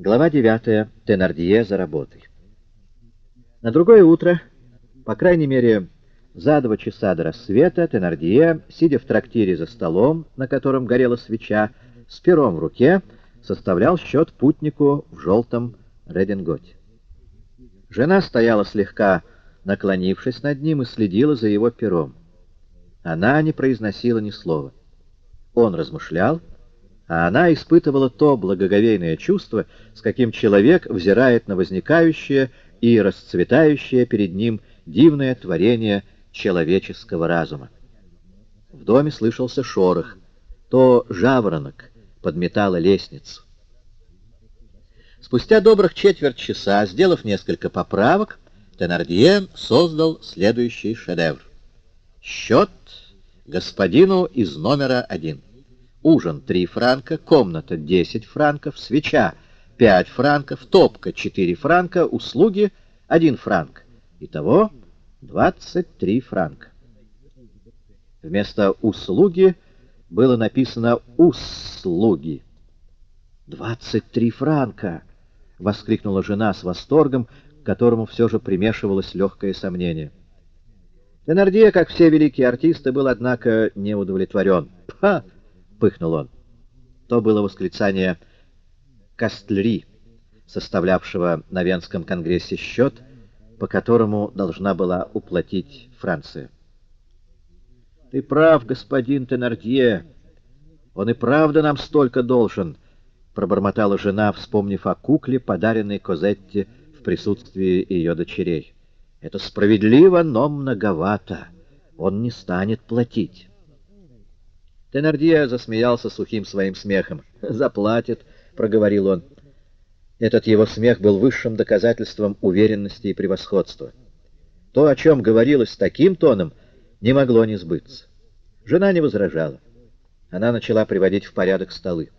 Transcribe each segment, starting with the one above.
Глава 9. Тенардье за работой. На другое утро, по крайней мере, за два часа до рассвета, Тенардье, сидя в трактире за столом, на котором горела свеча, с пером в руке, составлял счет путнику в желтом рединготе. Жена стояла слегка наклонившись над ним и следила за его пером. Она не произносила ни слова. Он размышлял, а она испытывала то благоговейное чувство, с каким человек взирает на возникающее и расцветающее перед ним дивное творение человеческого разума. В доме слышался шорох, то жаворонок подметала лестницу. Спустя добрых четверть часа, сделав несколько поправок, Тенардье создал следующий шедевр. Счет господину из номера один. Ужин 3 франка, комната 10 франков, свеча 5 франков, топка 4 франка, услуги 1 франк. Итого 23 франка. Вместо «услуги» было написано «услуги». «Двадцать франка!» — воскликнула жена с восторгом, к которому все же примешивалось легкое сомнение. Теннердье, как все великие артисты, был, однако, не удовлетворен. «Пха!» — пыхнул он. То было восклицание Кастлери, составлявшего на Венском конгрессе счет, по которому должна была уплатить Франция. «Ты прав, господин Теннердье. Он и правда нам столько должен», — пробормотала жена, вспомнив о кукле, подаренной Козетте в присутствии ее дочерей. «Это справедливо, но многовато. Он не станет платить». Теннердье засмеялся сухим своим смехом. «Заплатит», — проговорил он. Этот его смех был высшим доказательством уверенности и превосходства. То, о чем говорилось таким тоном, не могло не сбыться. Жена не возражала. Она начала приводить в порядок столы.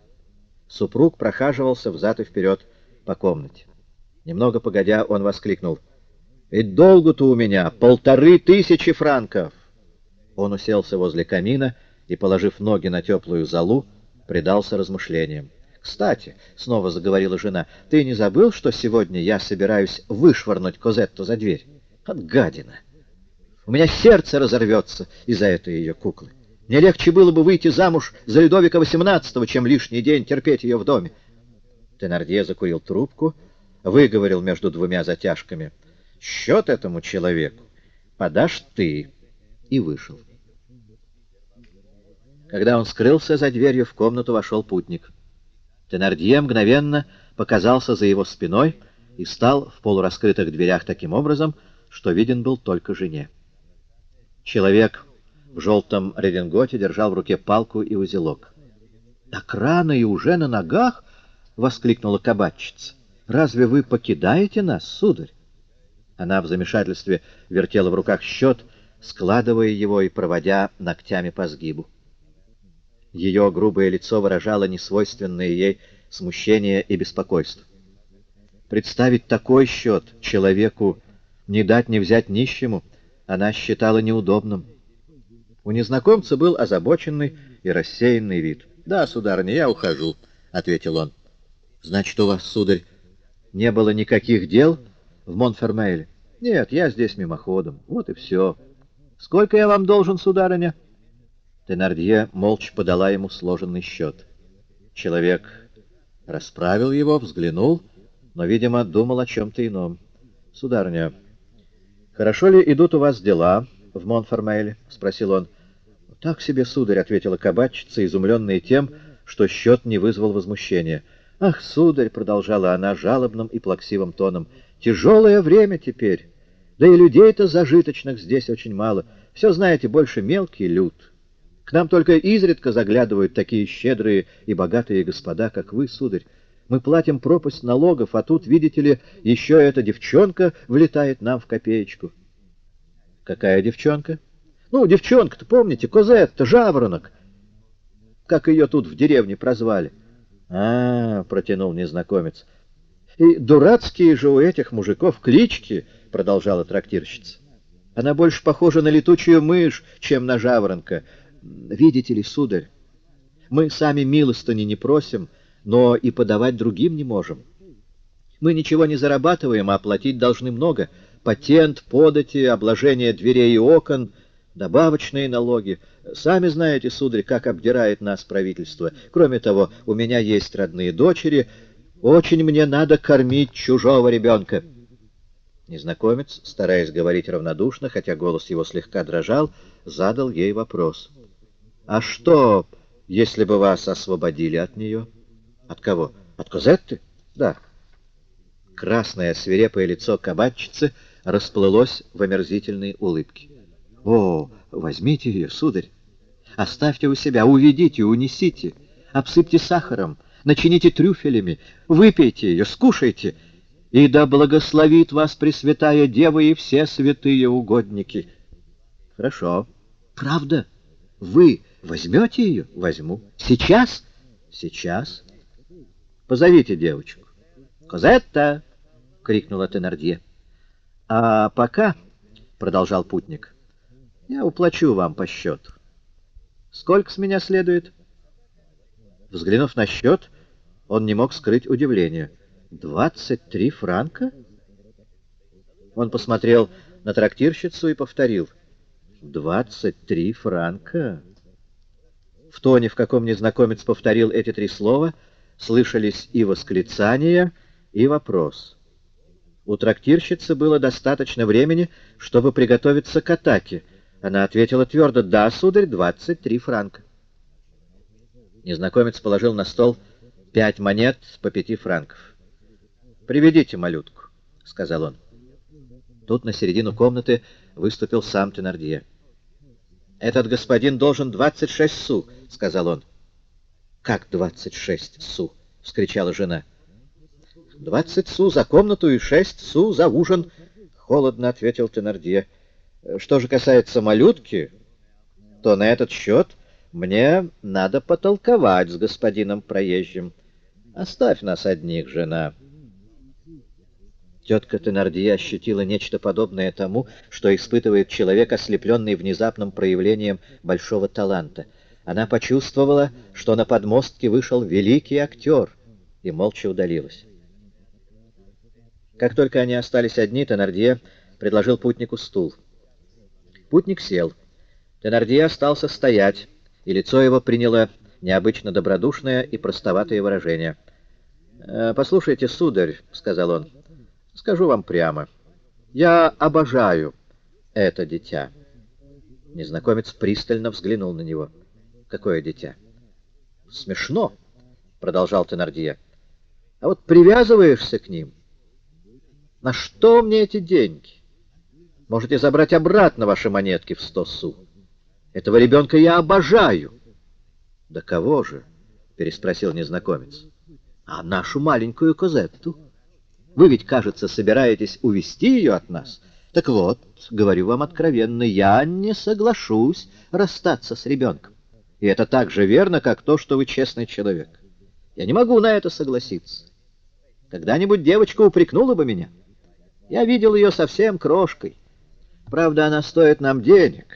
Супруг прохаживался взад и вперед по комнате. Немного погодя, он воскликнул. «Ведь долго-то у меня полторы тысячи франков!» Он уселся возле камина и, положив ноги на теплую золу, предался размышлениям. «Кстати», — снова заговорила жена, — «ты не забыл, что сегодня я собираюсь вышвырнуть Козетту за дверь? От гадина! У меня сердце разорвется из-за этой ее куклы. Мне легче было бы выйти замуж за Людовика XVIII, чем лишний день терпеть ее в доме». Тенардье закурил трубку, выговорил между двумя затяжками. «Счет этому человеку подашь ты» и вышел. Когда он скрылся за дверью, в комнату вошел путник. Тенардье мгновенно показался за его спиной и стал в полураскрытых дверях таким образом, что виден был только жене. Человек в желтом рединготе держал в руке палку и узелок. «Так рано и уже на ногах!» — воскликнула кабачица. «Разве вы покидаете нас, сударь?» Она в замешательстве вертела в руках счет, складывая его и проводя ногтями по сгибу. Ее грубое лицо выражало несвойственное ей смущение и беспокойство. Представить такой счет человеку, не дать не взять нищему, она считала неудобным. У незнакомца был озабоченный и рассеянный вид. «Да, сударыня, я ухожу», — ответил он. «Значит, у вас, сударь, не было никаких дел в Монфермейле?» «Нет, я здесь мимоходом. Вот и все. Сколько я вам должен, сударыня?» Тенардье молча подала ему сложенный счет. Человек расправил его, взглянул, но, видимо, думал о чем-то ином. — Сударыня, хорошо ли идут у вас дела в Монфермейле? — спросил он. — Так себе, сударь, — ответила кабачица, изумленная тем, что счет не вызвал возмущения. — Ах, сударь, — продолжала она жалобным и плаксивым тоном, — тяжелое время теперь. Да и людей-то зажиточных здесь очень мало. Все, знаете, больше мелкий люд. К нам только изредка заглядывают такие щедрые и богатые господа, как вы, сударь. Мы платим пропасть налогов, а тут, видите ли, еще эта девчонка влетает нам в копеечку. Какая девчонка? Ну, девчонка-то, помните, Козетта, жаворонок. Как ее тут в деревне прозвали. А, -а, -а протянул незнакомец. И дурацкие же у этих мужиков клички, продолжала трактирщица. Она больше похожа на летучую мышь, чем на жаворонка. Видите ли, сударь, мы сами милостыни не просим, но и подавать другим не можем. Мы ничего не зарабатываем, а платить должны много. Патент, подати, обложение дверей и окон, добавочные налоги. Сами знаете, сударь, как обдирает нас правительство. Кроме того, у меня есть родные дочери. Очень мне надо кормить чужого ребенка. Незнакомец, стараясь говорить равнодушно, хотя голос его слегка дрожал, задал ей вопрос. «А что, если бы вас освободили от нее?» «От кого? От Козетты?» «Да». Красное свирепое лицо кабачицы расплылось в омерзительной улыбке. «О, возьмите ее, сударь! Оставьте у себя, уведите, унесите, обсыпьте сахаром, начините трюфелями, выпейте ее, скушайте» и да благословит вас Пресвятая Дева и все святые угодники. Хорошо. Правда? Вы возьмете ее? Возьму. Сейчас? Сейчас. Позовите девочку. Козетта! — крикнула Тенардье. А пока, — продолжал путник, — я уплачу вам по счету. Сколько с меня следует? Взглянув на счет, он не мог скрыть удивление — «Двадцать три франка?» Он посмотрел на трактирщицу и повторил. «Двадцать три франка?» В тоне, в каком незнакомец повторил эти три слова, слышались и восклицания, и вопрос. У трактирщицы было достаточно времени, чтобы приготовиться к атаке. Она ответила твердо «Да, сударь, двадцать три франка». Незнакомец положил на стол пять монет по пяти франков. «Приведите малютку», — сказал он. Тут на середину комнаты выступил сам Тенардье. «Этот господин должен двадцать шесть су», — сказал он. «Как двадцать шесть су?» — вскричала жена. «Двадцать су за комнату и шесть су за ужин», — холодно ответил Тенардье. «Что же касается малютки, то на этот счет мне надо потолковать с господином проезжим. Оставь нас одних, жена». Тетка Тенардия ощутила нечто подобное тому, что испытывает человек, ослепленный внезапным проявлением большого таланта. Она почувствовала, что на подмостке вышел великий актер, и молча удалилась. Как только они остались одни, Тенардия предложил путнику стул. Путник сел. Тенардия остался стоять, и лицо его приняло необычно добродушное и простоватое выражение. «Э, «Послушайте, сударь», — сказал он, — Скажу вам прямо, я обожаю это дитя. Незнакомец пристально взглянул на него. Какое дитя? Смешно, продолжал Тенардия. А вот привязываешься к ним. На что мне эти деньги? Можете забрать обратно ваши монетки в сто су. Этого ребенка я обожаю. Да кого же? Переспросил незнакомец. А нашу маленькую Козетту. Вы ведь, кажется, собираетесь увести ее от нас. Так вот, говорю вам откровенно, я не соглашусь расстаться с ребенком. И это так же верно, как то, что вы честный человек. Я не могу на это согласиться. Когда-нибудь девочка упрекнула бы меня. Я видел ее совсем крошкой. Правда, она стоит нам денег.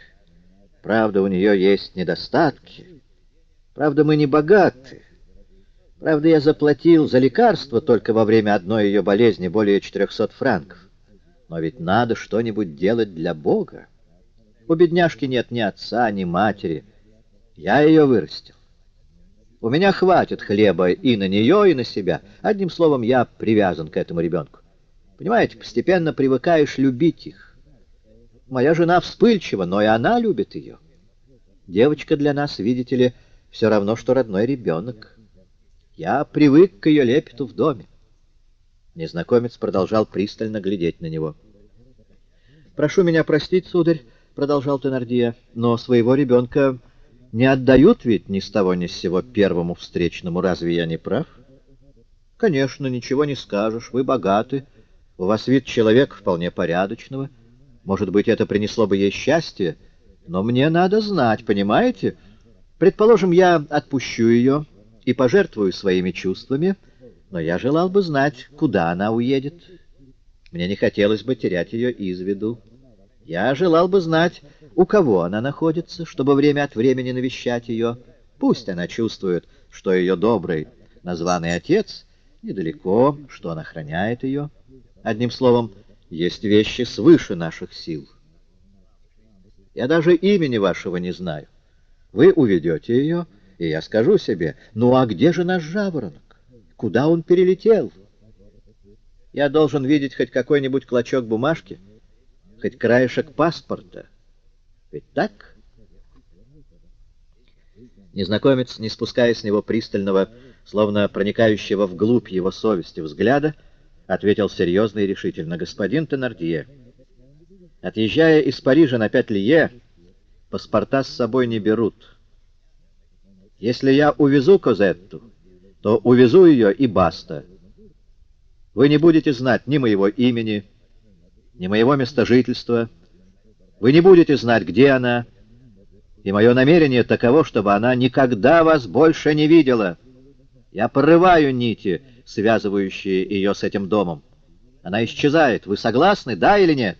Правда, у нее есть недостатки. Правда, мы не богаты. Правда, я заплатил за лекарство только во время одной ее болезни более 400 франков. Но ведь надо что-нибудь делать для Бога. У бедняжки нет ни отца, ни матери. Я ее вырастил. У меня хватит хлеба и на нее, и на себя. Одним словом, я привязан к этому ребенку. Понимаете, постепенно привыкаешь любить их. Моя жена вспыльчива, но и она любит ее. Девочка для нас, видите ли, все равно, что родной ребенок. Я привык к ее лепету в доме. Незнакомец продолжал пристально глядеть на него. «Прошу меня простить, сударь», — продолжал Тенардия, — «но своего ребенка не отдают ведь ни с того ни с сего первому встречному. Разве я не прав?» «Конечно, ничего не скажешь. Вы богаты. У вас вид человека вполне порядочного. Может быть, это принесло бы ей счастье. Но мне надо знать, понимаете? Предположим, я отпущу ее» и пожертвую своими чувствами, но я желал бы знать, куда она уедет. Мне не хотелось бы терять ее из виду. Я желал бы знать, у кого она находится, чтобы время от времени навещать ее. Пусть она чувствует, что ее добрый, названный отец Недалеко, что он охраняет ее. Одним словом, есть вещи свыше наших сил. Я даже имени вашего не знаю. Вы уведете ее, и я скажу себе, ну а где же наш жаворонок? Куда он перелетел? Я должен видеть хоть какой-нибудь клочок бумажки, хоть краешек паспорта. Ведь так? Незнакомец, не спуская с него пристального, словно проникающего вглубь его совести взгляда, ответил серьезно и решительно. «Господин Теннердье, отъезжая из Парижа на пять лие, паспорта с собой не берут. Если я увезу Козетту, то увезу ее и баста. Вы не будете знать ни моего имени, ни моего места жительства. Вы не будете знать, где она. И мое намерение таково, чтобы она никогда вас больше не видела. Я порываю нити, связывающие ее с этим домом. Она исчезает. Вы согласны, да или нет?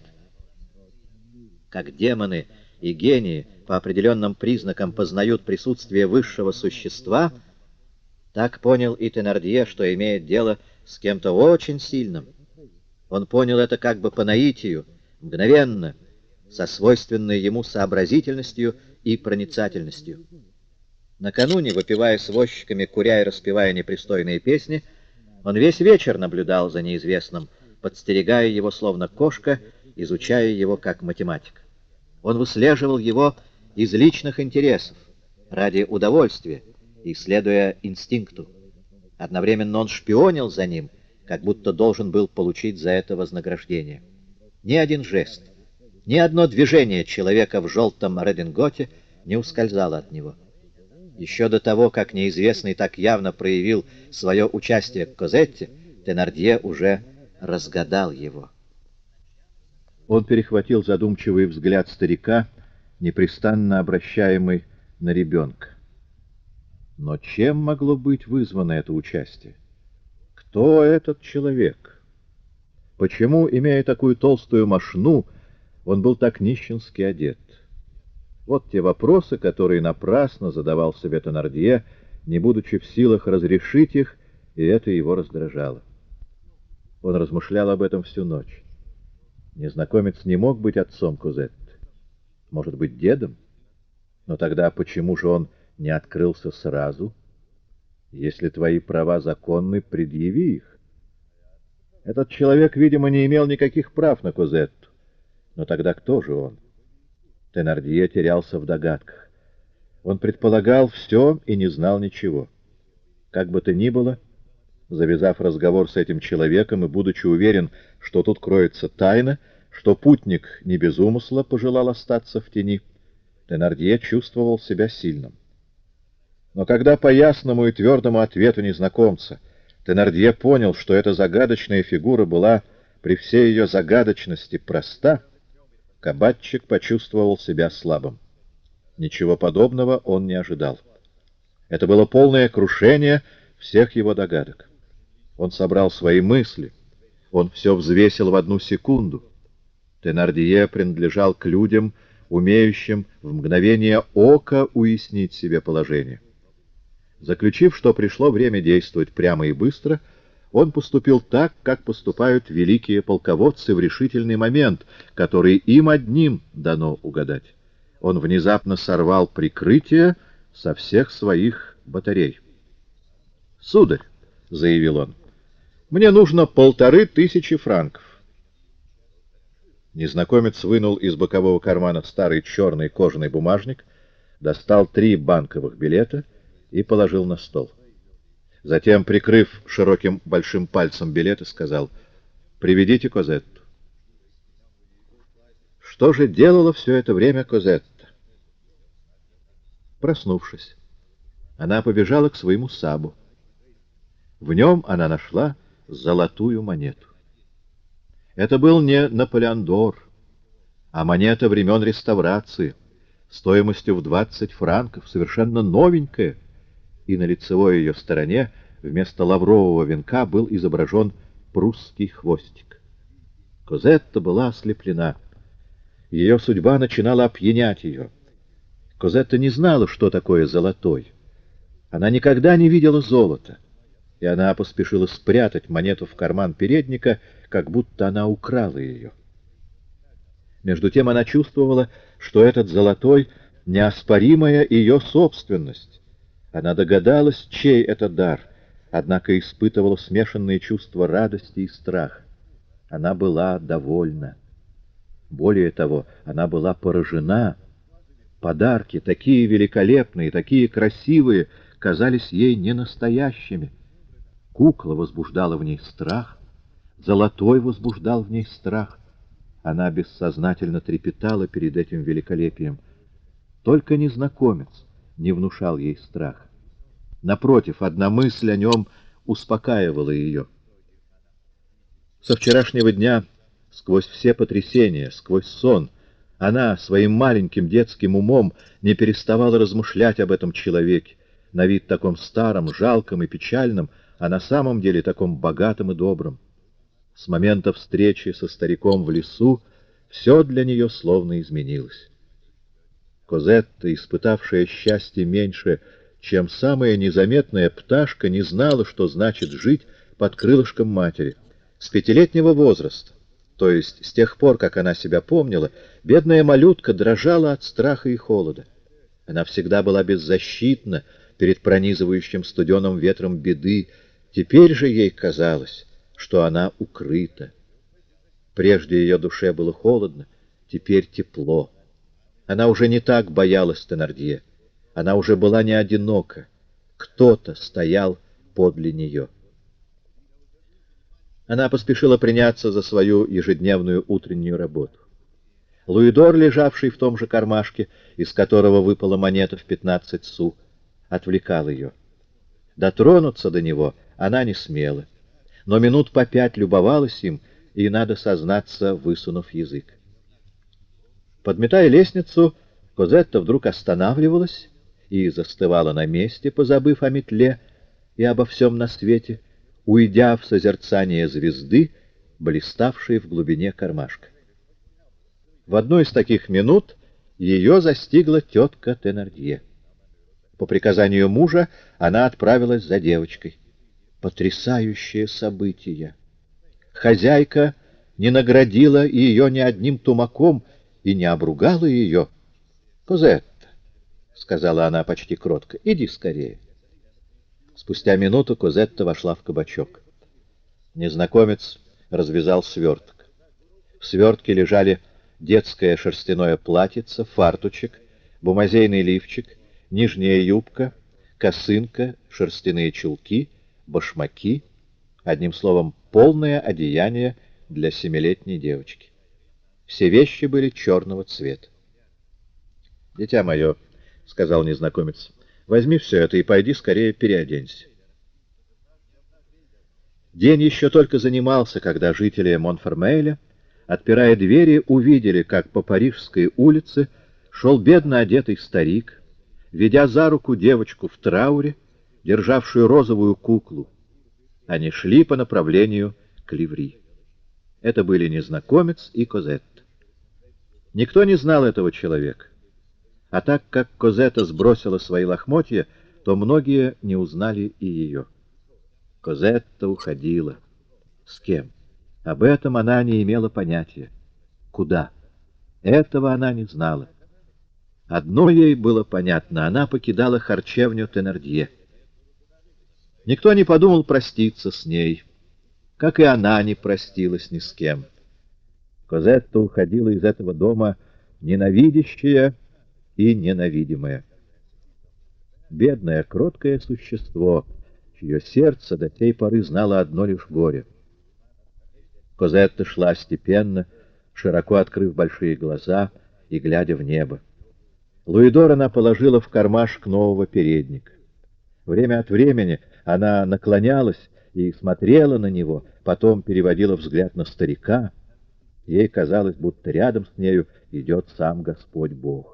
Как демоны и гении по определенным признакам познают присутствие высшего существа, так понял и Тенардье, что имеет дело с кем-то очень сильным. Он понял это как бы по наитию, мгновенно, со свойственной ему сообразительностью и проницательностью. Накануне, выпивая с возчиками, куря и распевая непристойные песни, он весь вечер наблюдал за неизвестным, подстерегая его словно кошка, изучая его как математик. Он выслеживал его из личных интересов, ради удовольствия и следуя инстинкту. Одновременно он шпионил за ним, как будто должен был получить за это вознаграждение. Ни один жест, ни одно движение человека в желтом рединготе не ускользало от него. Еще до того, как неизвестный так явно проявил свое участие к Козетте, Тенардье уже разгадал его. Он перехватил задумчивый взгляд старика, непрестанно обращаемый на ребенка. Но чем могло быть вызвано это участие? Кто этот человек? Почему, имея такую толстую мошну, он был так нищенски одет? Вот те вопросы, которые напрасно задавал себе Тонардье, не будучи в силах разрешить их, и это его раздражало. Он размышлял об этом всю ночь. Незнакомец не мог быть отцом Кузетты. Может быть, дедом? Но тогда почему же он не открылся сразу? Если твои права законны, предъяви их. Этот человек, видимо, не имел никаких прав на Козетту. Но тогда кто же он? Тенардье терялся в догадках. Он предполагал все и не знал ничего. Как бы то ни было, завязав разговор с этим человеком и будучи уверен, что тут кроется тайна, что путник не без умысла пожелал остаться в тени, Тенардье чувствовал себя сильным. Но когда по ясному и твердому ответу незнакомца Тенардье понял, что эта загадочная фигура была при всей ее загадочности проста, кабатчик почувствовал себя слабым. Ничего подобного он не ожидал. Это было полное крушение всех его догадок. Он собрал свои мысли, он все взвесил в одну секунду. Тенардье принадлежал к людям, умеющим в мгновение ока уяснить себе положение. Заключив, что пришло время действовать прямо и быстро, он поступил так, как поступают великие полководцы в решительный момент, который им одним дано угадать. Он внезапно сорвал прикрытие со всех своих батарей. «Сударь», — заявил он, — «мне нужно полторы тысячи франков». Незнакомец вынул из бокового кармана старый черный кожаный бумажник, достал три банковых билета и положил на стол. Затем, прикрыв широким большим пальцем билеты, сказал «Приведите Козетту». Что же делала все это время Козетта? Проснувшись, она побежала к своему сабу. В нем она нашла золотую монету. Это был не Наполеон Дор, а монета времен реставрации, стоимостью в 20 франков, совершенно новенькая, и на лицевой ее стороне вместо лаврового венка был изображен прусский хвостик. Козетта была ослеплена. Ее судьба начинала опьянять ее. Козетта не знала, что такое золотой. Она никогда не видела золота. И она поспешила спрятать монету в карман передника, как будто она украла ее. Между тем она чувствовала, что этот золотой — неоспоримая ее собственность. Она догадалась, чей это дар, однако испытывала смешанные чувства радости и страха. Она была довольна. Более того, она была поражена. Подарки, такие великолепные, такие красивые, казались ей ненастоящими. Кукла возбуждала в ней страх, золотой возбуждал в ней страх. Она бессознательно трепетала перед этим великолепием. Только незнакомец не внушал ей страх. Напротив, одна мысль о нем успокаивала ее. Со вчерашнего дня, сквозь все потрясения, сквозь сон, она своим маленьким детским умом не переставала размышлять об этом человеке, на вид таком старом, жалком и печальном, а на самом деле таком богатом и добром. С момента встречи со стариком в лесу все для нее словно изменилось. Козетта, испытавшая счастье меньше, чем самая незаметная пташка, не знала, что значит жить под крылышком матери. С пятилетнего возраста, то есть с тех пор, как она себя помнила, бедная малютка дрожала от страха и холода. Она всегда была беззащитна перед пронизывающим студеным ветром беды, теперь же ей казалось, что она укрыта. Прежде ее душе было холодно, теперь тепло. Она уже не так боялась Теннердье. Она уже была не одинока. Кто-то стоял подле нее. Она поспешила приняться за свою ежедневную утреннюю работу. Луидор, лежавший в том же кармашке, из которого выпала монета в пятнадцать су, отвлекал ее. Дотронуться до него она не смела но минут по пять любовалась им, и, надо сознаться, высунув язык. Подметая лестницу, Козетта вдруг останавливалась и застывала на месте, позабыв о метле и обо всем на свете, уйдя в созерцание звезды, блиставшей в глубине кармашка. В одну из таких минут ее застигла тетка Теннердье. По приказанию мужа она отправилась за девочкой потрясающее событие. Хозяйка не наградила ее ни одним тумаком и не обругала ее. — Козетта, — сказала она почти кротко, — иди скорее. Спустя минуту Козетта вошла в кабачок. Незнакомец развязал сверток. В свертке лежали детское шерстяное платьице, фартучек, бумазейный лифчик, нижняя юбка, косынка, шерстяные чулки — башмаки, одним словом, полное одеяние для семилетней девочки. Все вещи были черного цвета. — Дитя мое, — сказал незнакомец, — возьми все это и пойди скорее переоденься. День еще только занимался, когда жители Монфермейля, отпирая двери, увидели, как по Парижской улице шел бедно одетый старик, ведя за руку девочку в трауре, державшую розовую куклу. Они шли по направлению к Ливри. Это были незнакомец и Козетта. Никто не знал этого человека. А так как Козетта сбросила свои лохмотья, то многие не узнали и ее. Козетта уходила. С кем? Об этом она не имела понятия. Куда? Этого она не знала. Одно ей было понятно — она покидала харчевню Теннердье. Никто не подумал проститься с ней, как и она не простилась ни с кем. Козетта уходила из этого дома ненавидящая и ненавидимая. Бедное, кроткое существо, чье сердце до tej поры знало одно лишь горе. Козетта шла степенно, широко открыв большие глаза и глядя в небо. Луидор она положила в кармашек нового передника. Время от времени она наклонялась и смотрела на него, потом переводила взгляд на старика. Ей казалось, будто рядом с нею идет сам Господь Бог.